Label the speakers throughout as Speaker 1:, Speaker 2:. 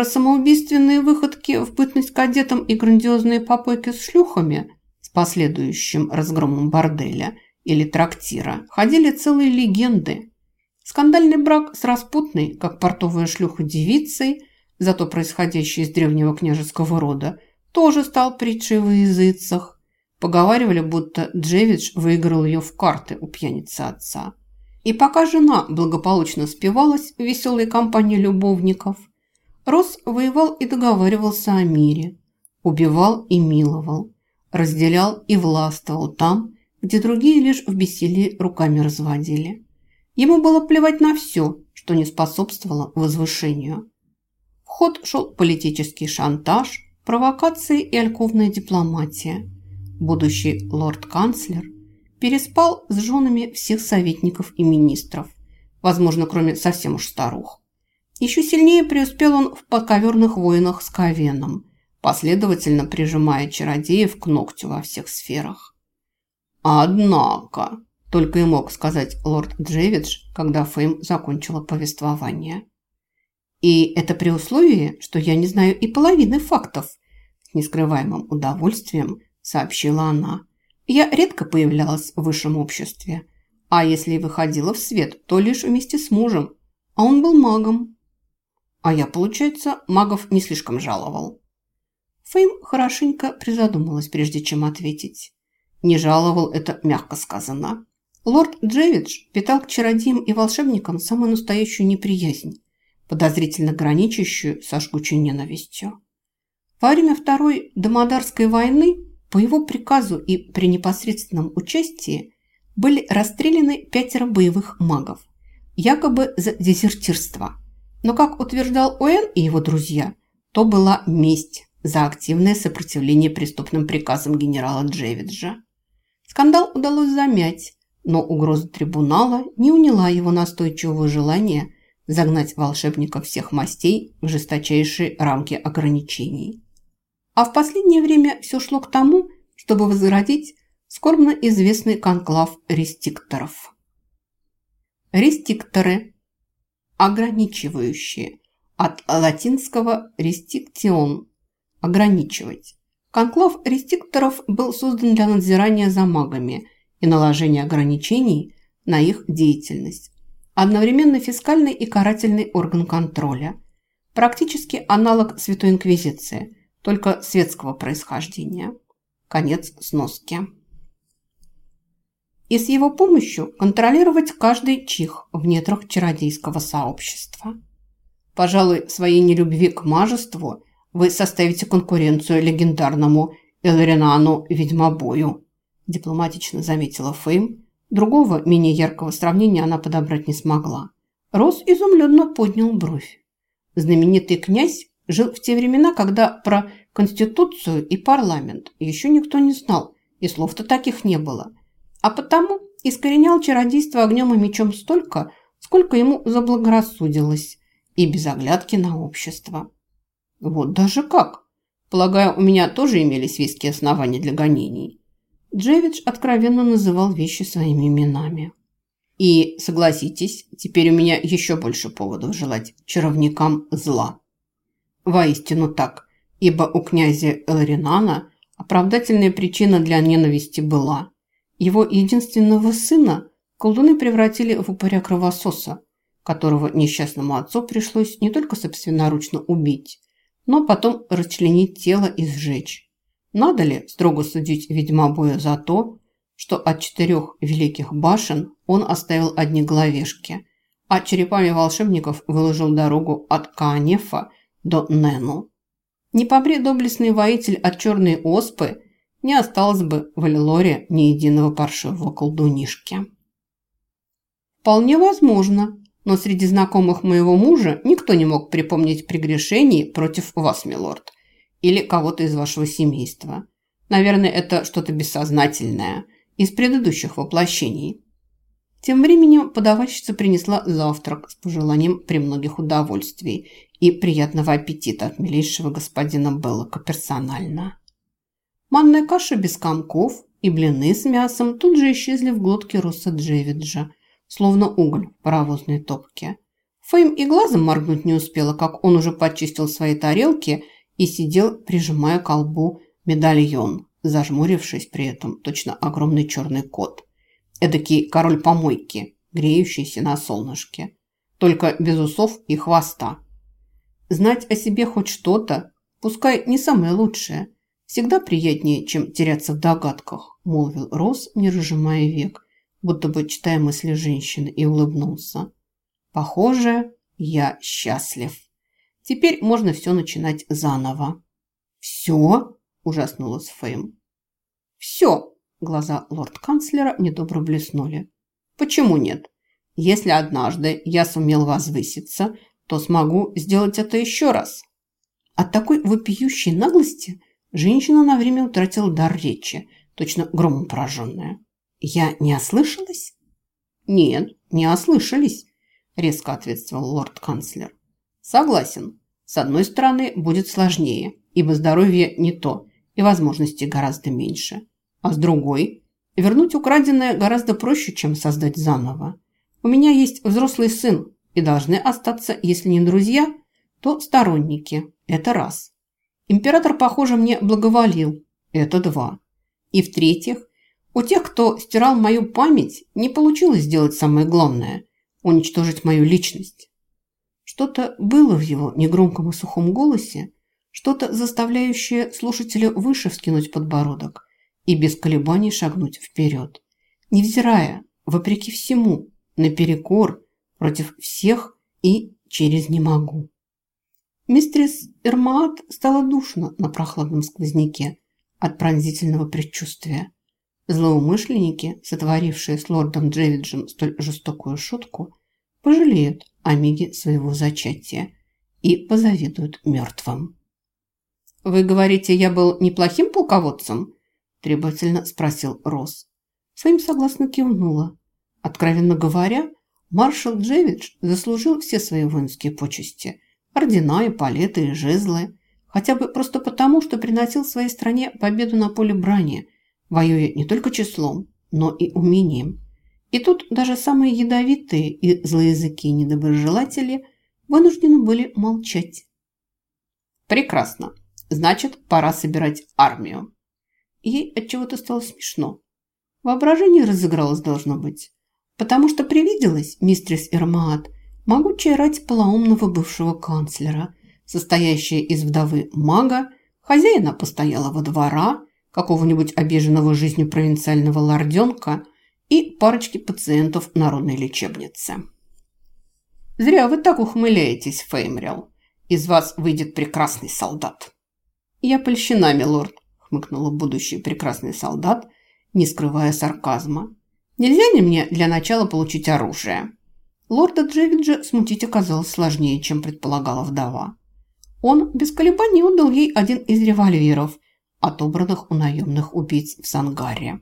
Speaker 1: про самоубийственные выходки в бытность кадетом и грандиозные попойки с шлюхами с последующим разгромом борделя или трактира ходили целые легенды. Скандальный брак с распутной, как портовая шлюха девицей, зато происходящий из древнего княжеского рода, тоже стал притчей во языцах. Поговаривали, будто Джевидж выиграл ее в карты у пьяницы отца. И пока жена благополучно спивалась в веселой компании любовников, Рос воевал и договаривался о мире, убивал и миловал, разделял и властвовал там, где другие лишь в бессилии руками разводили. Ему было плевать на все, что не способствовало возвышению. В ход шел политический шантаж, провокации и альковная дипломатия. Будущий лорд-канцлер переспал с женами всех советников и министров, возможно, кроме совсем уж старух. Еще сильнее преуспел он в подковерных войнах с Ковеном, последовательно прижимая чародеев к ногтю во всех сферах. «Однако», – только и мог сказать лорд Джевидж, когда Фейм закончила повествование. «И это при условии, что я не знаю и половины фактов», – с нескрываемым удовольствием сообщила она. «Я редко появлялась в высшем обществе, а если и выходила в свет, то лишь вместе с мужем, а он был магом». А я, получается, магов не слишком жаловал. Фейм хорошенько призадумалась, прежде чем ответить. Не жаловал, это мягко сказано. Лорд Джевидж питал к чародеям и волшебникам самую настоящую неприязнь, подозрительно граничащую со жгучей ненавистью. Во время Второй Домодарской войны по его приказу и при непосредственном участии были расстреляны пятеро боевых магов, якобы за дезертирство – но, как утверждал Уэн и его друзья, то была месть за активное сопротивление преступным приказам генерала Джевиджа. Скандал удалось замять, но угроза трибунала не уняла его настойчивого желания загнать волшебников всех мастей в жесточайшие рамки ограничений. А в последнее время все шло к тому, чтобы возродить скорбно известный конклав рестикторов. Рестикторы ограничивающие, от латинского restriction – ограничивать. Конклав рестикторов был создан для надзирания за магами и наложения ограничений на их деятельность. Одновременно фискальный и карательный орган контроля. Практически аналог Святой Инквизиции, только светского происхождения. Конец сноски и с его помощью контролировать каждый чих в нетрах чародейского сообщества. Пожалуй, своей нелюбви к мажеству вы составите конкуренцию легендарному Эларинану Ведьмобою, дипломатично заметила Фейм. Другого, менее яркого сравнения она подобрать не смогла. Рос изумленно поднял бровь. Знаменитый князь жил в те времена, когда про Конституцию и парламент еще никто не знал, и слов-то таких не было – а потому искоренял чародейство огнем и мечом столько, сколько ему заблагорассудилось, и без оглядки на общество. Вот даже как. Полагаю, у меня тоже имелись веские основания для гонений. Джевидж откровенно называл вещи своими именами. И, согласитесь, теперь у меня еще больше поводов желать чаровникам зла. Воистину так, ибо у князя Эларинана оправдательная причина для ненависти была – его единственного сына колдуны превратили в упыря кровососа, которого несчастному отцу пришлось не только собственноручно убить, но потом расчленить тело и сжечь. Надо ли строго судить ведьма боя за то, что от четырех великих башен он оставил одни головешки, а черепами волшебников выложил дорогу от Каанефа до Нену? Не побри доблестный воитель от черной оспы – не осталось бы в Эллоре ни единого паршивого колдунишки. Вполне возможно, но среди знакомых моего мужа никто не мог припомнить прегрешений против вас, милорд, или кого-то из вашего семейства. Наверное, это что-то бессознательное из предыдущих воплощений. Тем временем подавальщица принесла завтрак с пожеланием премногих удовольствий и приятного аппетита от милейшего господина Беллока персонально. Манная каша без комков и блины с мясом тут же исчезли в глотке Росса Джевиджа, словно уголь в паровозной топке. Фейм и глазом моргнуть не успела, как он уже почистил свои тарелки и сидел, прижимая к колбу медальон, зажмурившись при этом точно огромный черный кот. Эдакий король помойки, греющийся на солнышке. Только без усов и хвоста. Знать о себе хоть что-то, пускай не самое лучшее, всегда приятнее, чем теряться в догадках, молвил Рос, не разжимая век, будто бы читая мысли женщины, и улыбнулся. Похоже, я счастлив. Теперь можно все начинать заново. «Все?» – ужаснулась Фейм. «Все!» – глаза лорд-канцлера недобро блеснули. «Почему нет? Если однажды я сумел возвыситься, то смогу сделать это еще раз». От такой вопиющей наглости женщина на время утратила дар речи, точно громом пораженная. «Я не ослышалась?» «Нет, не ослышались резко ответствовал лорд-канцлер. Согласен. С одной стороны, будет сложнее, ибо здоровье не то, и возможностей гораздо меньше. А с другой, вернуть украденное гораздо проще, чем создать заново. У меня есть взрослый сын, и должны остаться, если не друзья, то сторонники. Это раз. Император, похоже, мне благоволил. Это два. И в-третьих, у тех, кто стирал мою память, не получилось сделать самое главное уничтожить мою личность. Что-то было в его негромком и сухом голосе, что-то заставляющее слушателя выше вскинуть подбородок и без колебаний шагнуть вперед, невзирая, вопреки всему, наперекор, против всех и через «не могу». Мистрис Эрмаат стало душно на прохладном сквозняке от пронзительного предчувствия. Злоумышленники, сотворившие с лордом Джевиджем столь жестокую шутку, пожалеют о миге своего зачатия и позавидуют мертвым. «Вы говорите, я был неплохим полководцем?» – требовательно спросил Росс. Своим согласно кивнула. Откровенно говоря, маршал Джевидж заслужил все свои воинские почести – ордена, и палеты и жезлы, хотя бы просто потому, что приносил своей стране победу на поле брани – воюя не только числом, но и умением. И тут даже самые ядовитые и злоязыки недоброжелатели вынуждены были молчать. Прекрасно. Значит, пора собирать армию. Ей отчего-то стало смешно. Воображение разыгралось, должно быть. Потому что привиделась мистрис Ирмаат могучая рать полоумного бывшего канцлера, состоящая из вдовы мага, хозяина постоялого двора, какого-нибудь обиженного жизнью провинциального лорденка и парочки пациентов народной лечебницы. «Зря вы так ухмыляетесь, Феймрил. Из вас выйдет прекрасный солдат». «Я польщена, милорд», – хмыкнула будущий прекрасный солдат, не скрывая сарказма. «Нельзя ли мне для начала получить оружие?» Лорда Джевиджа смутить оказалось сложнее, чем предполагала вдова. Он без колебаний отдал ей один из револьверов – отобранных у наемных убийц в Сангаре.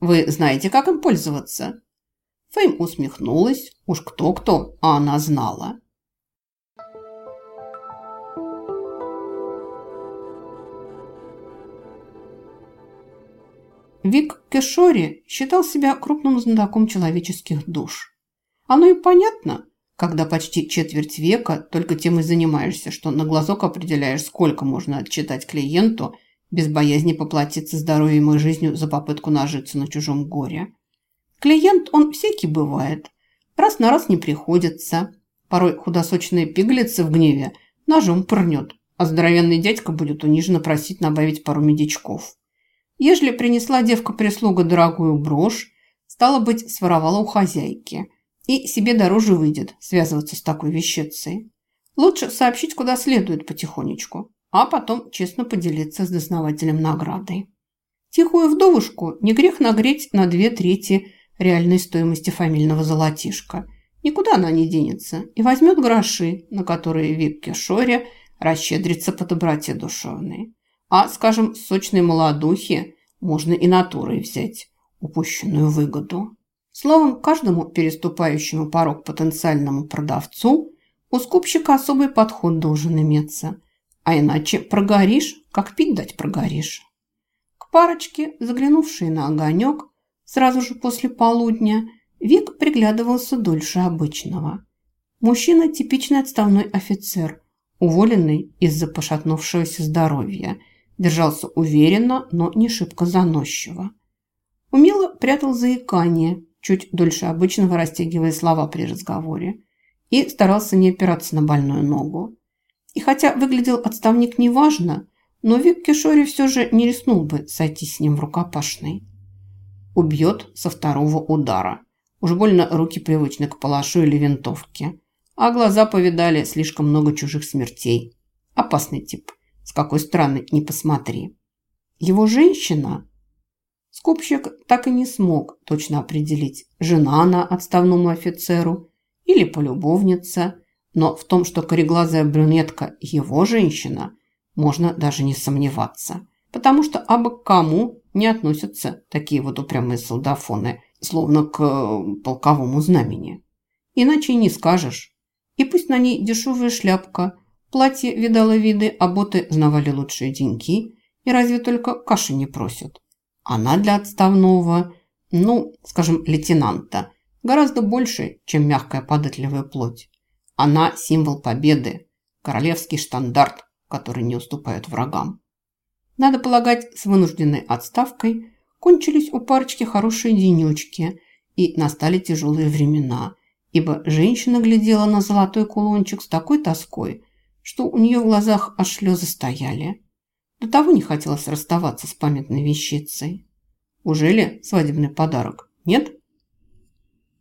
Speaker 1: «Вы знаете, как им пользоваться?» Фейм усмехнулась. Уж кто-кто, а она знала. Вик Кешори считал себя крупным знатоком человеческих душ. Оно и понятно, когда почти четверть века только тем и занимаешься, что на глазок определяешь, сколько можно отчитать клиенту – без боязни поплатиться здоровьем и жизнью за попытку нажиться на чужом горе. Клиент, он всякий бывает. Раз на раз не приходится. Порой худосочные пигалицы в гневе ножом прнет, а здоровенный дядька будет униженно просить набавить пару медичков. Ежели принесла девка-прислуга дорогую брошь, стало быть, своровала у хозяйки. И себе дороже выйдет связываться с такой вещицей. Лучше сообщить куда следует потихонечку а потом честно поделиться с дознавателем наградой. Тихую вдовушку не грех нагреть на две трети реальной стоимости фамильного золотишка. Никуда она не денется и возьмет гроши, на которые Вик Кешоре расщедрится по доброте душевной. А, скажем, сочной молодухи можно и натурой взять упущенную выгоду. Словом, каждому переступающему порог потенциальному продавцу у скупщика особый подход должен иметься – а иначе прогоришь, как пить дать прогоришь. К парочке, заглянувшей на огонек, сразу же после полудня, Вик приглядывался дольше обычного. Мужчина – типичный отставной офицер, уволенный из-за пошатнувшегося здоровья. Держался уверенно, но не шибко заносчиво. Умело прятал заикание, чуть дольше обычного растягивая слова при разговоре, и старался не опираться на больную ногу. И хотя выглядел отставник неважно, но Вик Кишори все же не рискнул бы сойти с ним в рукопашной. Убьет со второго удара. Уж больно руки привычны к палашу или винтовке. А глаза повидали слишком много чужих смертей. Опасный тип. С какой стороны не посмотри. Его женщина... Скупщик так и не смог точно определить, жена она отставному офицеру или полюбовница, но в том, что кореглазая брюнетка его женщина, можно даже не сомневаться, потому что абы к кому не относятся такие вот упрямые солдафоны, словно к э, полковому знамени. Иначе не скажешь. И пусть на ней дешевая шляпка, платье видало виды, а боты знавали лучшие деньги, и разве только каши не просят. Она для отставного, ну, скажем, лейтенанта, гораздо больше, чем мягкая податливая плоть. Она символ победы, королевский штандарт, который не уступает врагам. Надо полагать, с вынужденной отставкой кончились у парочки хорошие денечки и настали тяжелые времена, ибо женщина глядела на золотой кулончик с такой тоской, что у нее в глазах аж слезы стояли. До того не хотелось расставаться с памятной вещицей. Ужели свадебный подарок? Нет?